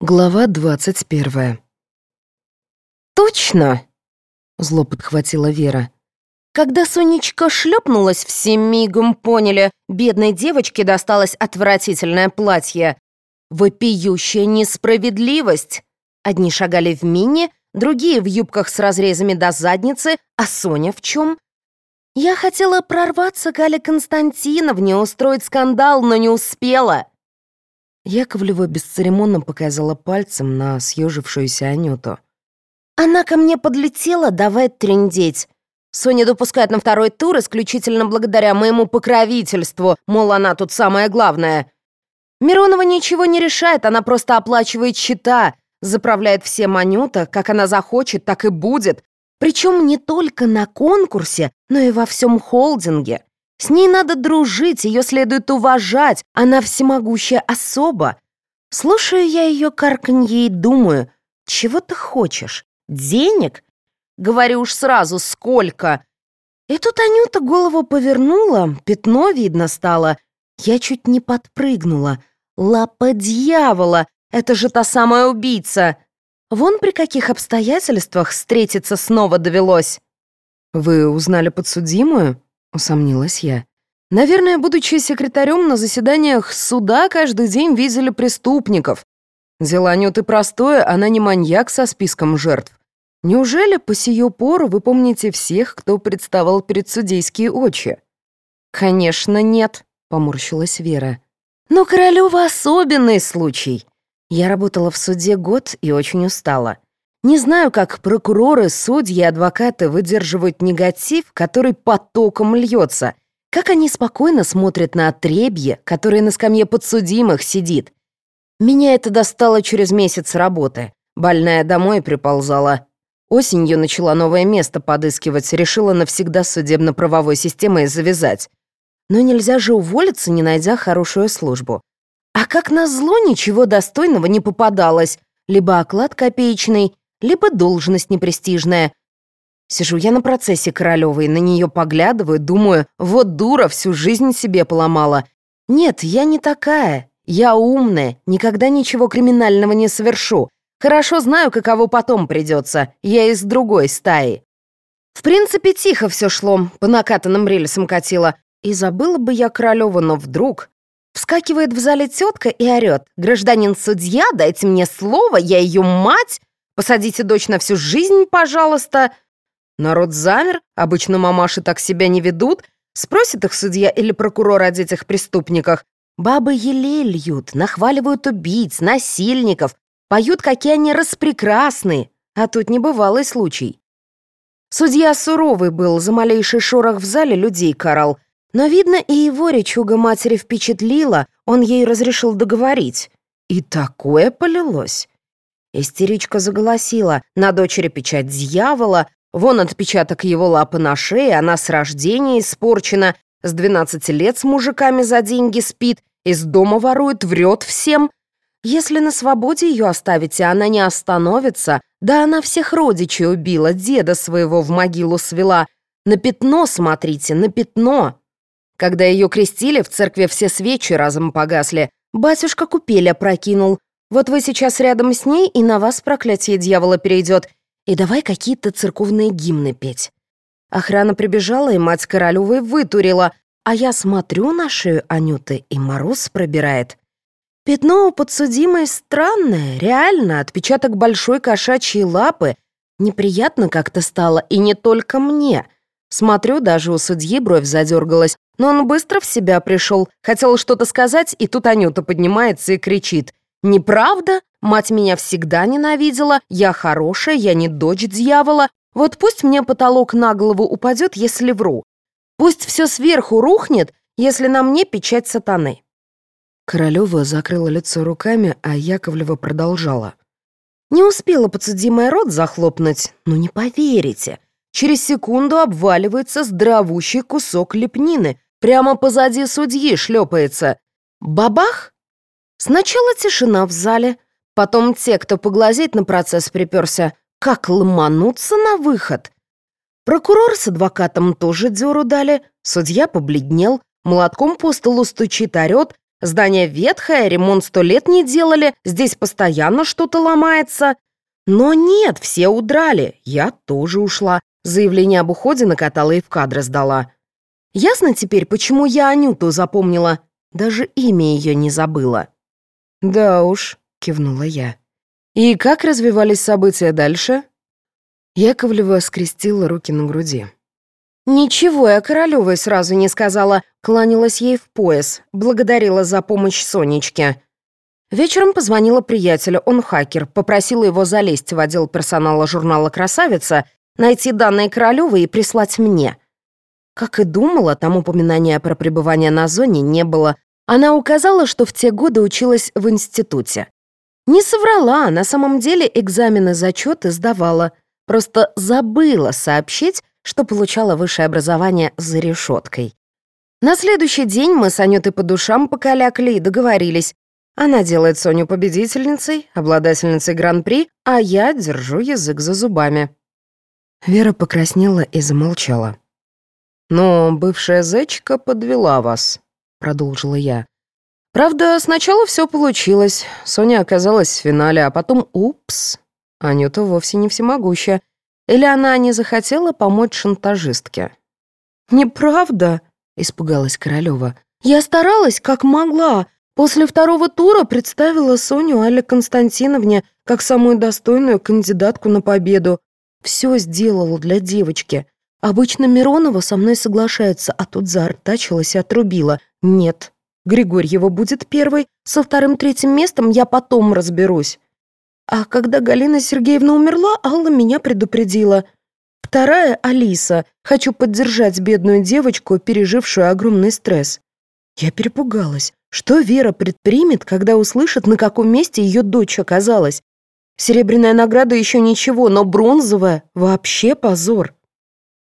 Глава двадцать первая. «Точно!» — зло подхватила Вера. Когда Сонечка шлепнулась, все мигом поняли, бедной девочке досталось отвратительное платье. Вопиющая несправедливость. Одни шагали в мини, другие в юбках с разрезами до задницы, а Соня в чем? Я хотела прорваться к Гале Константиновне, устроить скандал, но не успела. Яковлева бесцеремонно показала пальцем на съежившуюся Анюту. Она ко мне подлетела, давай трындеть. Соня допускает на второй тур исключительно благодаря моему покровительству, мол, она тут самое главное. Миронова ничего не решает, она просто оплачивает счета, заправляет всем Анюта, как она захочет, так и будет. Причем не только на конкурсе, но и во всем холдинге. С ней надо дружить, ее следует уважать, она всемогущая особа. Слушаю я ее карканье и думаю, чего ты хочешь? Денег? Говорю уж сразу, сколько? И тут Анюта голову повернула, пятно видно стало. Я чуть не подпрыгнула. Лапа дьявола, это же та самая убийца. Вон при каких обстоятельствах встретиться снова довелось. «Вы узнали подсудимую?» Усомнилась я. Наверное, будучи секретарем на заседаниях суда, каждый день видели преступников. Дело Анюты простое, она не маньяк со списком жертв. Неужели по сию пору вы помните всех, кто представал перед судейские очи? Конечно, нет, поморщилась Вера. Но Королёва особенный случай. Я работала в суде год и очень устала. Не знаю, как прокуроры, судьи адвокаты выдерживают негатив, который потоком льется. Как они спокойно смотрят на отребье, которое на скамье подсудимых сидит. Меня это достало через месяц работы. Больная домой приползала. Осенью начала новое место подыскивать, решила навсегда судебно-правовой системой завязать. Но нельзя же уволиться, не найдя хорошую службу. А как назло, ничего достойного не попадалось. Либо оклад копеечный, либо должность непрестижная. Сижу я на процессе Королёвой, на нее поглядываю, думаю, вот дура, всю жизнь себе поломала. Нет, я не такая. Я умная, никогда ничего криминального не совершу. Хорошо знаю, каково потом придется. Я из другой стаи. В принципе, тихо все шло, по накатанным рельсам катила. И забыла бы я Королёву, но вдруг... Вскакивает в зале тетка и орёт. «Гражданин судья, дайте мне слово, я ее мать!» Посадите дочь на всю жизнь, пожалуйста». Народ замер, обычно мамаши так себя не ведут. Спросит их судья или прокурор о детях-преступниках. Бабы елей льют, нахваливают убийц, насильников, поют, какие они распрекрасные. А тут небывалый случай. Судья суровый был, за малейший шорох в зале людей карал. Но, видно, и его речуга матери впечатлила, он ей разрешил договорить. И такое полилось. Истеричка заголосила. На дочери печать дьявола, вон отпечаток его лапы на шее, она с рождения испорчена, с 12 лет с мужиками за деньги спит, из дома ворует, врет всем. Если на свободе ее оставите, она не остановится. Да она всех родичей убила, деда своего в могилу свела. На пятно смотрите, на пятно. Когда ее крестили, в церкви все свечи разом погасли. Батюшка купеля прокинул, вот вы сейчас рядом с ней, и на вас проклятие дьявола перейдет. И давай какие-то церковные гимны петь. Охрана прибежала, и мать Королевой вытурила, а я смотрю на шею Анюты, и мороз пробирает. Пятно у подсудимой странное, реально, отпечаток большой кошачьей лапы. Неприятно как-то стало, и не только мне. Смотрю, даже у судьи бровь задергалась, но он быстро в себя пришел, хотел что-то сказать, и тут Анюта поднимается и кричит — Неправда? Мать меня всегда ненавидела, я хорошая, я не дочь дьявола. Вот пусть мне потолок на голову упадет, если вру. Пусть все сверху рухнет, если на мне печать сатаны». Королева закрыла лицо руками, а Яковлева продолжала. Не успела подсудимая рот захлопнуть, но не поверите. Через секунду обваливается здоровущий кусок лепнины, прямо позади судьи шлепается. Бабах! Сначала тишина в зале, потом те, кто поглазеть на процесс приперся, как ломануться на выход. Прокурор с адвокатом тоже дёру дали, судья побледнел, молотком по столу стучит, орёт, Здание ветхое, ремонт сто лет не делали, здесь постоянно что-то ломается. Но нет, все удрали, я тоже ушла. Заявление об уходе накатала и в кадры сдала. Ясно теперь, почему я Анюту запомнила. Даже имя ее не забыла. «Да уж», — кивнула я. «И как развивались события дальше?» Яковлева скрестила руки на груди. «Ничего я Королевой сразу не сказала, кланялась ей в пояс, благодарила за помощь Сонечке. Вечером позвонила приятелю, он хакер, попросила его залезть в отдел персонала журнала «Красавица», найти данные Королевой и прислать мне. Как и думала, там упоминания про пребывание на зоне не было. Она указала, что в те годы училась в институте. Не соврала, на самом деле экзамены зачеты сдавала. Просто забыла сообщить, что получала высшее образование за решеткой. На следующий день мы с Анютой по душам покалякали и договорились. Она делает Соню победительницей, обладательницей гран-при, а я держу язык за зубами. Вера покраснела и замолчала. «Но бывшая зайчика подвела вас», — продолжила я. «Правда, сначала все получилось. Соня оказалась в финале, а потом упс. Анюта вовсе не всемогущая. Или она не захотела помочь шантажистке? «Неправда», — испугалась Королева. «Я старалась, как могла. После второго тура представила Соню Алле Константиновне как самую достойную кандидатку на победу. Все сделала для девочки. Обычно Миронова со мной соглашается, а тут заортачилась и отрубила. Нет, Григорьева будет первой, со вторым-третьим местом я потом разберусь. А когда Галина Сергеевна умерла, Алла меня предупредила. Вторая — Алиса. Хочу поддержать бедную девочку, пережившую огромный стресс. Я перепугалась. Что Вера предпримет, когда услышит, на каком месте ее дочь оказалась? Серебряная награда еще ничего, но бронзовая — вообще позор.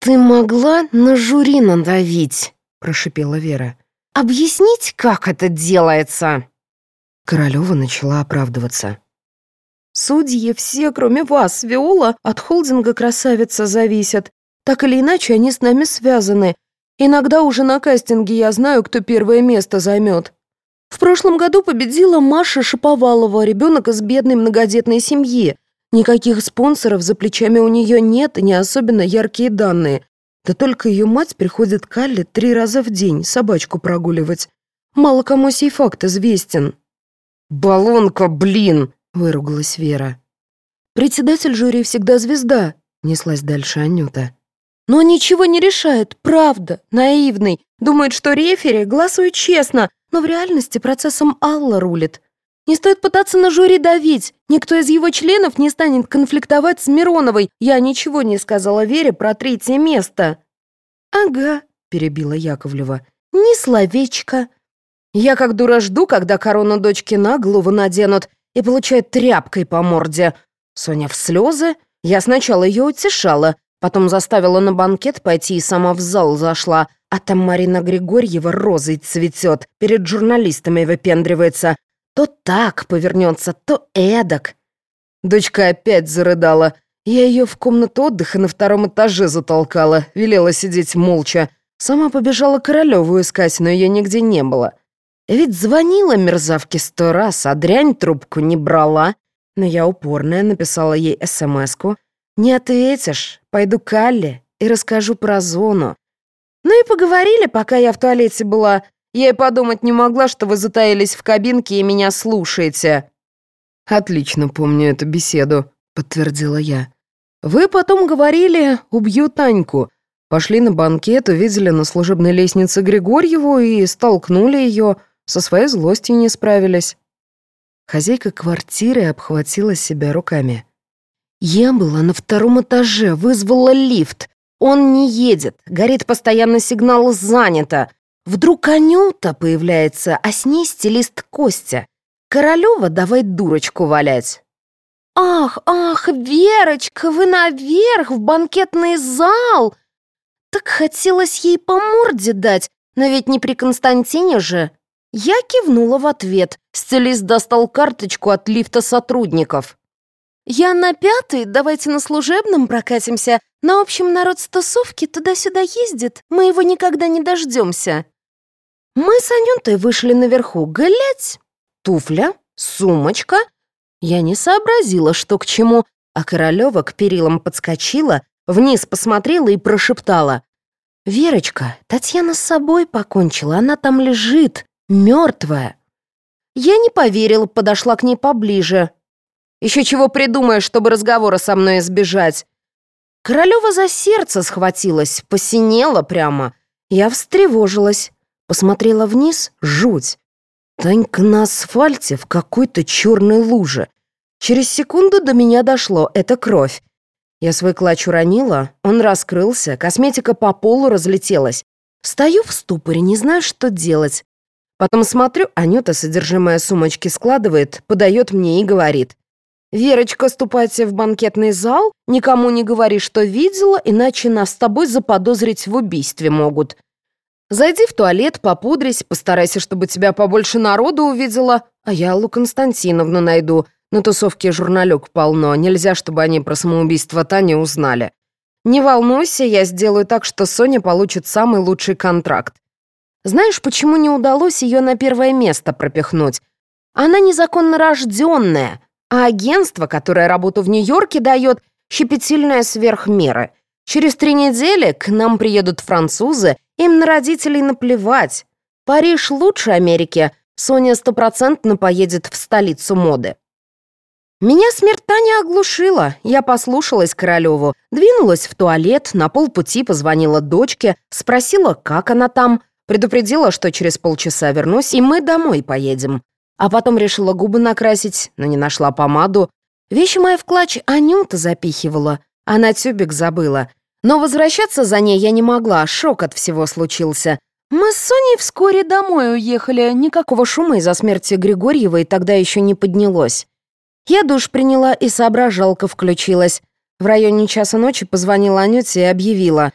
«Ты могла на жюри надавить», — прошипела Вера. «Объяснить, как это делается?» Королева начала оправдываться. Судьи все, кроме вас, Виола, от холдинга «Красавица» зависят. Так или иначе, они с нами связаны. Иногда уже на кастинге я знаю, кто первое место займет. В прошлом году победила Маша Шаповалова, ребенок из бедной многодетной семьи. Никаких спонсоров за плечами у нее нет и не особенно яркие данные. Да только ее мать приходит к Алле три раза в день собачку прогуливать. Мало кому сей факт известен. «Баллонка, блин!» выругалась Вера. «Председатель жюри всегда звезда», — неслась дальше Анюта. «Но ничего не решает, правда, наивный. Думает, что рефери голосует честно, но в реальности процессом Алла рулит. Не стоит пытаться на жюри давить. Никто из его членов не станет конфликтовать с Мироновой. Я ничего не сказала Вере про третье место». «Ага», — перебила Яковлева. «Ни словечко. Я как дура жду, когда корону дочки на голову наденут, и получает тряпкой по морде. Соня в слезы. Я сначала ее утешала, потом заставила на банкет пойти и сама в зал зашла. А там Марина Григорьева розой цветет, перед журналистами выпендривается. То так повернется, то эдак. Дочка опять зарыдала. Я ее в комнату отдыха на втором этаже затолкала, велела сидеть молча. Сама побежала Королеву искать, но ее нигде не было. Ведь звонила мерзавке сто раз, а дрянь трубку не брала. Но я упорная написала ей смс-ку. «Не ответишь, пойду к Алле и расскажу про зону». Ну и поговорили, пока я в туалете была. Я и подумать не могла, что вы затаились в кабинке и меня слушаете. «Отлично помню эту беседу», — подтвердила я. «Вы потом говорили, убью Таньку. Пошли на банкет, увидели на служебной лестнице Григорьеву и столкнули ее. Со своей злостью не справились. Хозяйка квартиры обхватила себя руками. «Я была на втором этаже, вызвала лифт. Он не едет, горит постоянно сигнал «занято». Вдруг Анюта появляется, а с ней стилист Костя. Королева давай дурочку валять. «Ах, ах, Верочка, вы наверх, в банкетный зал!» Так хотелось ей по морде дать, но ведь не при Константине же. Я кивнула в ответ. Стилист достал карточку от лифта сотрудников. «Я на пятый, давайте на служебном прокатимся. На общем народ с туда-сюда ездит, мы его никогда не дождемся». Мы с Анютой вышли наверху, глядь, туфля, сумочка. Я не сообразила, что к чему, а Королева к перилам подскочила, вниз посмотрела и прошептала. «Верочка, Татьяна с собой покончила, она там лежит, мертвая». Я не поверила, подошла к ней поближе. Еще чего придумаешь, чтобы разговора со мной избежать. Королева за сердце схватилась, посинела прямо. Я встревожилась. Посмотрела вниз — жуть. Танька на асфальте в какой-то черной луже. Через секунду до меня дошло — это кровь. Я свой клатч уронила, он раскрылся, косметика по полу разлетелась. Стою в ступоре, не знаю, что делать. Потом смотрю, Анюта содержимое сумочки складывает, подает мне и говорит. «Верочка, ступайте в банкетный зал, никому не говори, что видела, иначе нас с тобой заподозрить в убийстве могут. Зайди в туалет, попудрись, постарайся, чтобы тебя побольше народу увидела, а я Аллу Константиновну найду. На тусовке журналюк полно, нельзя, чтобы они про самоубийство Тани узнали. Не волнуйся, я сделаю так, что Соня получит самый лучший контракт. Знаешь, почему не удалось ее на первое место пропихнуть? Она незаконно рожденная, а агентство, которое работу в Нью-Йорке дает, щепетильное сверх меры. Через три недели к нам приедут французы им на родителей наплевать. Париж лучше Америки. Соня стопроцентно поедет в столицу моды. Меня смерть Таня оглушила. Я послушалась Королеву, двинулась в туалет, на полпути позвонила дочке, спросила, как она там, предупредила, что через полчаса вернусь, и мы домой поедем. А потом решила губы накрасить, но не нашла помаду. Вещи мои в клатч Анюта запихивала, а на тюбик забыла. Но возвращаться за ней я не могла, шок от всего случился. Мы с Соней вскоре домой уехали, никакого шума из-за смерти Григорьевой тогда еще не поднялось. Я душ приняла и соображалка включилась. В районе часа ночи позвонила Анюте и объявила.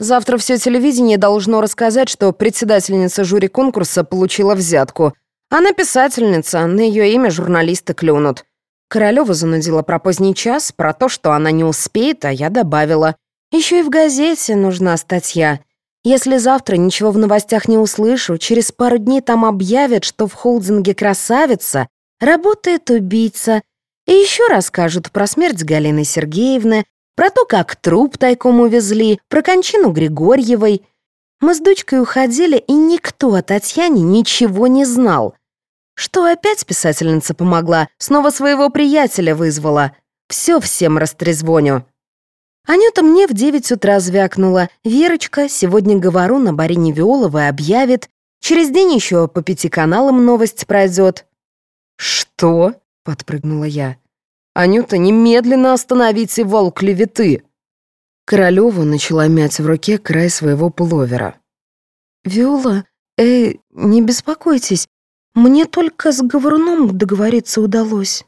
Завтра все телевидение должно рассказать, что председательница жюри конкурса получила взятку. Она писательница, на ее имя журналисты клюнут. Королева занудила про поздний час, про то, что она не успеет, а я добавила. Еще и в газете нужна статья. Если завтра ничего в новостях не услышу, через пару дней там объявят, что в холдинге «Красавица» работает убийца. И еще расскажут про смерть Галины Сергеевны, про то, как труп тайком увезли, про кончину Григорьевой. Мы с дочкой уходили, и никто о Татьяне ничего не знал. Что опять писательница помогла, снова своего приятеля вызвала. Все всем растрезвоню. Анюта мне в девять утра звякнула. «Верочка, сегодня говору на Барине Виоловой объявит. Через день еще по пяти каналам новость пройдет». «Что?» — подпрыгнула я. «Анюта, немедленно остановите вал клеветы!» Королева начала мять в руке край своего пуловера. «Виола, э, не беспокойтесь, мне только с говоруном договориться удалось».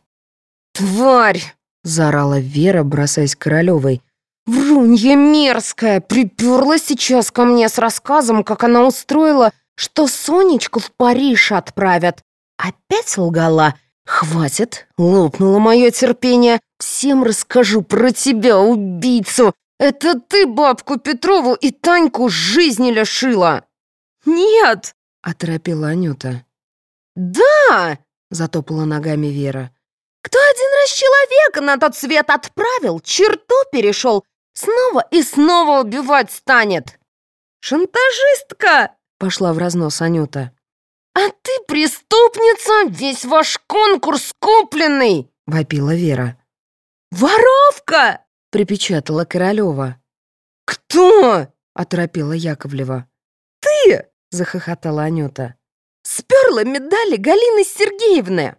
«Тварь!» — заорала Вера, бросаясь к Королевой. Врунья мерзкая, приперла сейчас ко мне с рассказом, как она устроила, что Сонечку в Париж отправят. Опять лгала. Хватит, лопнуло мое терпение. Всем расскажу про тебя, убийцу. Это ты бабку Петрову и Таньку жизни лишила. Нет, оторопила Анюта. Да, затопала ногами Вера. Кто один раз человека на тот свет отправил, черту перешел, Снова и снова убивать станет. Шантажистка! Пошла в разнос Анюта. А ты преступница, весь ваш конкурс купленный! Вопила Вера. Воровка! Припечатала Королева. Кто? Оторопила Яковлева. Ты! Захохотала Анюта. Сперла медали Галины Сергеевны.